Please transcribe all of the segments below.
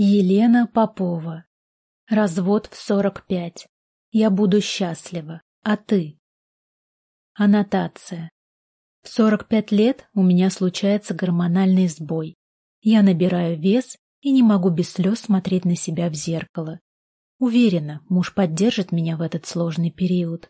Елена Попова. Развод в 45. Я буду счастлива. А ты? Аннотация. В 45 лет у меня случается гормональный сбой. Я набираю вес и не могу без слез смотреть на себя в зеркало. Уверена, муж поддержит меня в этот сложный период.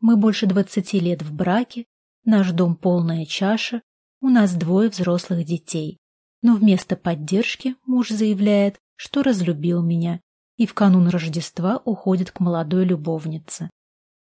Мы больше 20 лет в браке, наш дом полная чаша, у нас двое взрослых детей. Но вместо поддержки муж заявляет, что разлюбил меня и в канун Рождества уходит к молодой любовнице.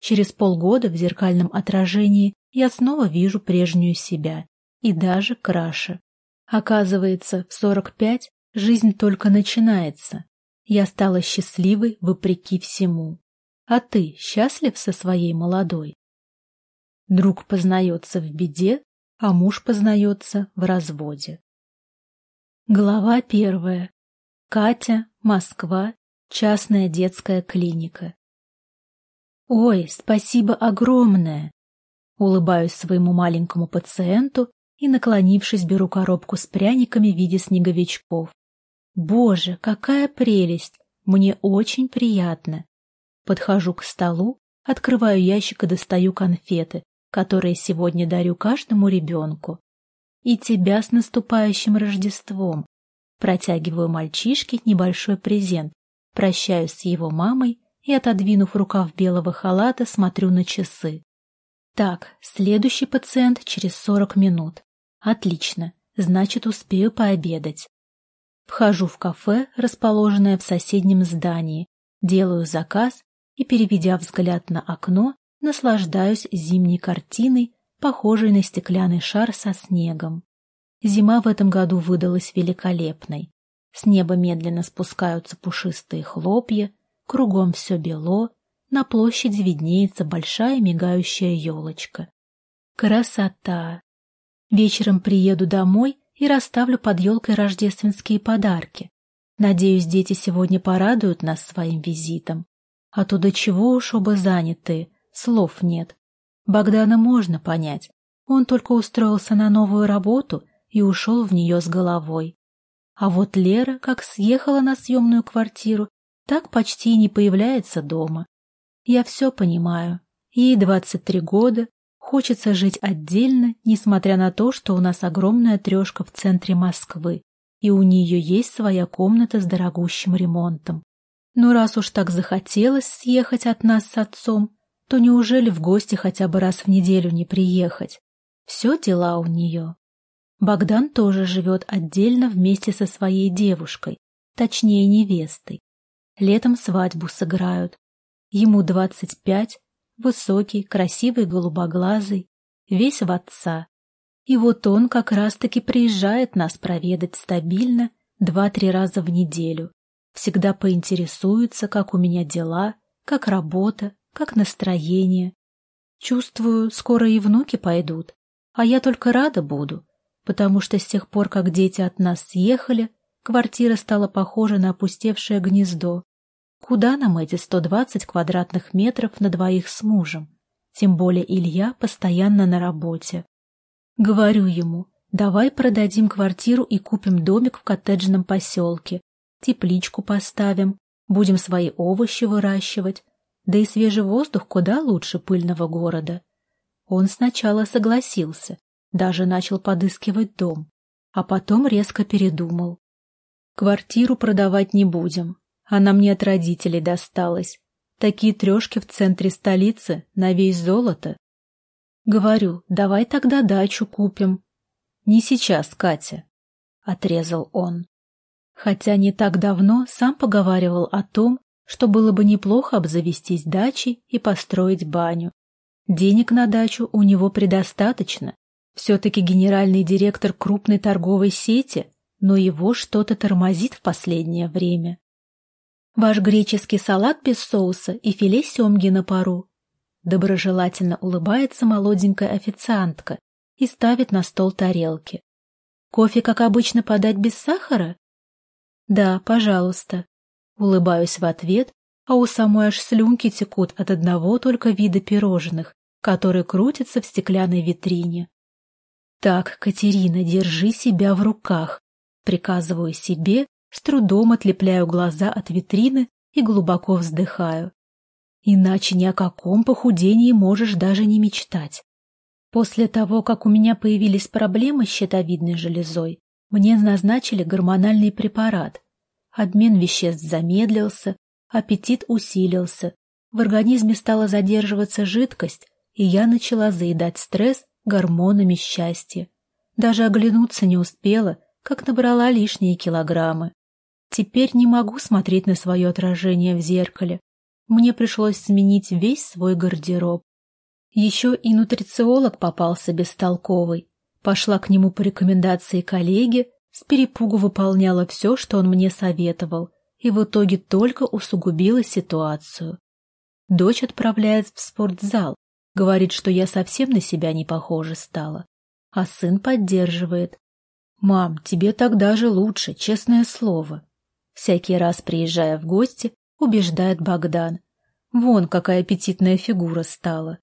Через полгода в зеркальном отражении я снова вижу прежнюю себя и даже краше. Оказывается, в 45 жизнь только начинается. Я стала счастливой вопреки всему. А ты счастлив со своей молодой? Друг познается в беде, а муж познается в разводе. Глава первая. Катя, Москва, частная детская клиника. «Ой, спасибо огромное!» Улыбаюсь своему маленькому пациенту и, наклонившись, беру коробку с пряниками в виде снеговичков. «Боже, какая прелесть! Мне очень приятно!» Подхожу к столу, открываю ящик и достаю конфеты, которые сегодня дарю каждому ребенку. «И тебя с наступающим Рождеством!» Протягиваю мальчишке небольшой презент, прощаюсь с его мамой и, отодвинув рукав белого халата, смотрю на часы. Так, следующий пациент через сорок минут. Отлично, значит, успею пообедать. Вхожу в кафе, расположенное в соседнем здании, делаю заказ и, переведя взгляд на окно, наслаждаюсь зимней картиной, похожей на стеклянный шар со снегом. Зима в этом году выдалась великолепной. С неба медленно спускаются пушистые хлопья, кругом все бело, на площади виднеется большая мигающая елочка. Красота! Вечером приеду домой и расставлю под елкой рождественские подарки. Надеюсь, дети сегодня порадуют нас своим визитом. А то до чего уж оба заняты, слов нет. Богдана можно понять. Он только устроился на новую работу и ушел в нее с головой. А вот Лера, как съехала на съемную квартиру, так почти и не появляется дома. Я все понимаю. Ей 23 года, хочется жить отдельно, несмотря на то, что у нас огромная трешка в центре Москвы, и у нее есть своя комната с дорогущим ремонтом. Но раз уж так захотелось съехать от нас с отцом, то неужели в гости хотя бы раз в неделю не приехать? Все дела у нее. Богдан тоже живет отдельно вместе со своей девушкой, точнее невестой. Летом свадьбу сыграют. Ему двадцать пять, высокий, красивый, голубоглазый, весь в отца. И вот он как раз-таки приезжает нас проведать стабильно два-три раза в неделю. Всегда поинтересуется, как у меня дела, как работа, как настроение. Чувствую, скоро и внуки пойдут, а я только рада буду, потому что с тех пор, как дети от нас съехали, квартира стала похожа на опустевшее гнездо. Куда нам эти 120 квадратных метров на двоих с мужем? Тем более Илья постоянно на работе. Говорю ему, давай продадим квартиру и купим домик в коттеджном поселке, тепличку поставим, будем свои овощи выращивать, да и свежий воздух куда лучше пыльного города. Он сначала согласился, даже начал подыскивать дом, а потом резко передумал. Квартиру продавать не будем, она мне от родителей досталась. Такие трешки в центре столицы на весь золото. Говорю, давай тогда дачу купим. Не сейчас, Катя, — отрезал он. Хотя не так давно сам поговаривал о том, что было бы неплохо обзавестись дачей и построить баню. Денег на дачу у него предостаточно, все-таки генеральный директор крупной торговой сети, но его что-то тормозит в последнее время. Ваш греческий салат без соуса и филе семги на пару. Доброжелательно улыбается молоденькая официантка и ставит на стол тарелки. Кофе, как обычно, подать без сахара? Да, пожалуйста. Улыбаюсь в ответ, а у самой аж слюнки текут от одного только вида пирожных, которые крутятся в стеклянной витрине. «Так, Катерина, держи себя в руках», — приказываю себе С трудом отлепляю глаза от витрины и глубоко вздыхаю. Иначе ни о каком похудении можешь даже не мечтать. После того, как у меня появились проблемы с щитовидной железой, мне назначили гормональный препарат. Обмен веществ замедлился, аппетит усилился, в организме стала задерживаться жидкость, и я начала заедать стресс гормонами счастья. Даже оглянуться не успела, как набрала лишние килограммы. Теперь не могу смотреть на свое отражение в зеркале. Мне пришлось сменить весь свой гардероб. Еще и нутрициолог попался бестолковый. Пошла к нему по рекомендации коллеги, с перепугу выполняла все, что он мне советовал, и в итоге только усугубила ситуацию. Дочь отправляет в спортзал, говорит, что я совсем на себя не похожа стала. А сын поддерживает. «Мам, тебе так даже лучше, честное слово». Всякий раз, приезжая в гости, убеждает Богдан. Вон какая аппетитная фигура стала.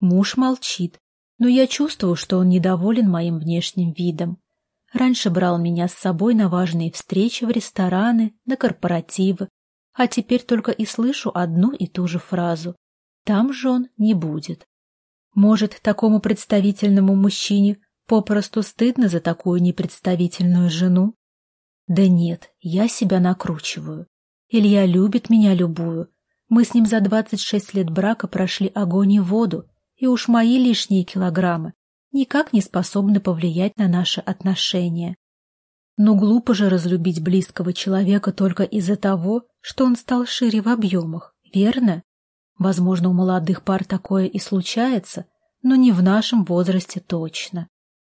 Муж молчит, но я чувствую, что он недоволен моим внешним видом. Раньше брал меня с собой на важные встречи в рестораны, на корпоративы, а теперь только и слышу одну и ту же фразу «там жен не будет». Может, такому представительному мужчине попросту стыдно за такую непредставительную жену? Да нет, я себя накручиваю. Илья любит меня любую. Мы с ним за двадцать шесть лет брака прошли огонь и воду, и уж мои лишние килограммы никак не способны повлиять на наши отношения. Но глупо же разлюбить близкого человека только из-за того, что он стал шире в объемах, верно? Возможно, у молодых пар такое и случается, но не в нашем возрасте точно.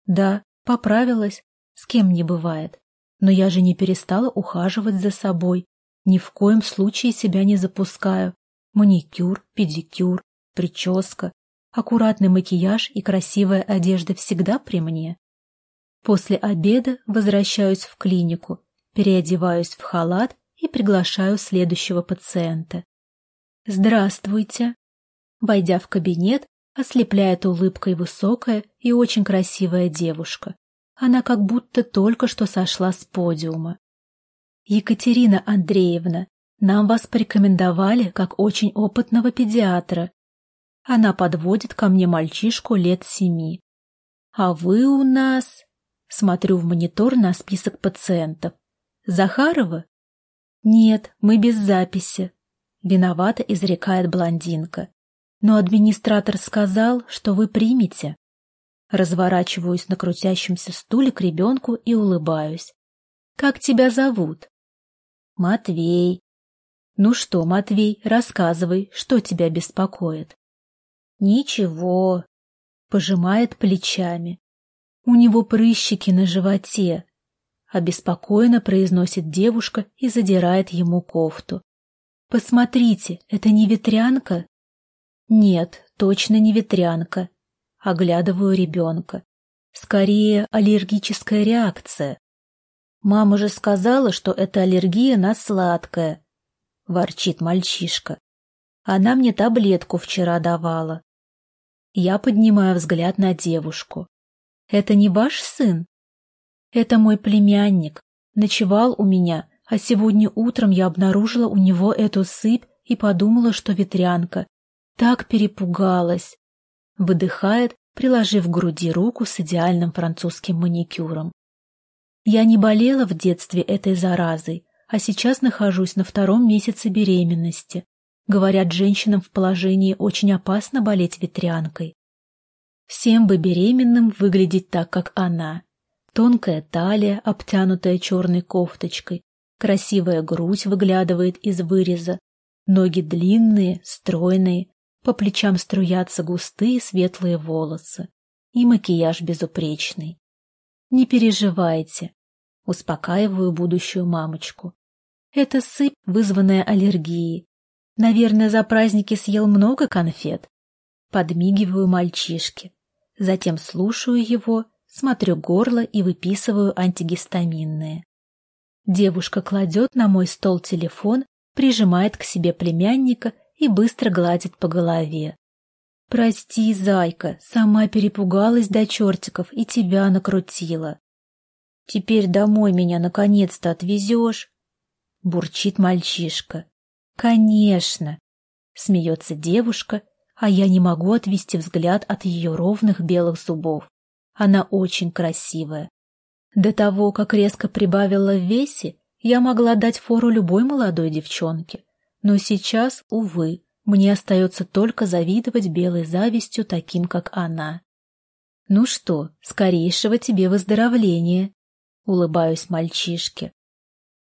Да, поправилась, с кем не бывает. Но я же не перестала ухаживать за собой, ни в коем случае себя не запускаю. Маникюр, педикюр, прическа, аккуратный макияж и красивая одежда всегда при мне. После обеда возвращаюсь в клинику, переодеваюсь в халат и приглашаю следующего пациента. «Здравствуйте!» Войдя в кабинет, ослепляет улыбкой высокая и очень красивая девушка. Она как будто только что сошла с подиума. «Екатерина Андреевна, нам вас порекомендовали как очень опытного педиатра. Она подводит ко мне мальчишку лет семи. А вы у нас...» Смотрю в монитор на список пациентов. «Захарова?» «Нет, мы без записи», — виновато изрекает блондинка. «Но администратор сказал, что вы примете». Разворачиваюсь на крутящемся стуле к ребенку и улыбаюсь. «Как тебя зовут?» «Матвей». «Ну что, Матвей, рассказывай, что тебя беспокоит?» «Ничего», — пожимает плечами. У него прыщики на животе. Обеспокоенно произносит девушка и задирает ему кофту. «Посмотрите, это не ветрянка?» «Нет, точно не ветрянка». Оглядываю ребенка. Скорее, аллергическая реакция. «Мама же сказала, что это аллергия на сладкое», — ворчит мальчишка. «Она мне таблетку вчера давала». Я поднимаю взгляд на девушку. Это не ваш сын? Это мой племянник. Ночевал у меня, а сегодня утром я обнаружила у него эту сыпь и подумала, что ветрянка. Так перепугалась. Выдыхает, приложив к груди руку с идеальным французским маникюром. Я не болела в детстве этой заразой, а сейчас нахожусь на втором месяце беременности. Говорят, женщинам в положении очень опасно болеть ветрянкой. Всем бы беременным выглядеть так, как она. Тонкая талия, обтянутая черной кофточкой, красивая грудь выглядывает из выреза, ноги длинные, стройные, по плечам струятся густые светлые волосы и макияж безупречный. Не переживайте, успокаиваю будущую мамочку. Это сыпь, вызванная аллергией. Наверное, за праздники съел много конфет. Подмигиваю мальчишке. Затем слушаю его, смотрю горло и выписываю антигистаминные. Девушка кладет на мой стол телефон, прижимает к себе племянника и быстро гладит по голове. «Прости, зайка, сама перепугалась до чертиков и тебя накрутила». Теперь домой меня наконец-то отвезешь? Бурчит мальчишка. Конечно. Смеется девушка, а я не могу отвести взгляд от ее ровных белых зубов. Она очень красивая. До того, как резко прибавила в весе, я могла дать фору любой молодой девчонке. Но сейчас, увы, мне остается только завидовать белой завистью таким, как она. «Ну что, скорейшего тебе выздоровления!» Улыбаюсь мальчишке.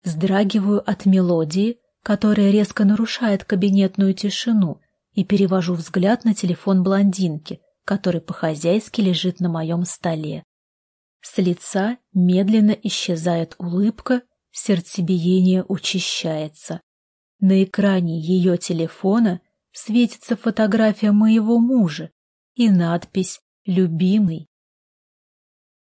Вздрагиваю от мелодии, которая резко нарушает кабинетную тишину, и перевожу взгляд на телефон блондинки, который по-хозяйски лежит на моем столе. С лица медленно исчезает улыбка, сердцебиение учащается. На экране ее телефона светится фотография моего мужа и надпись «Любимый».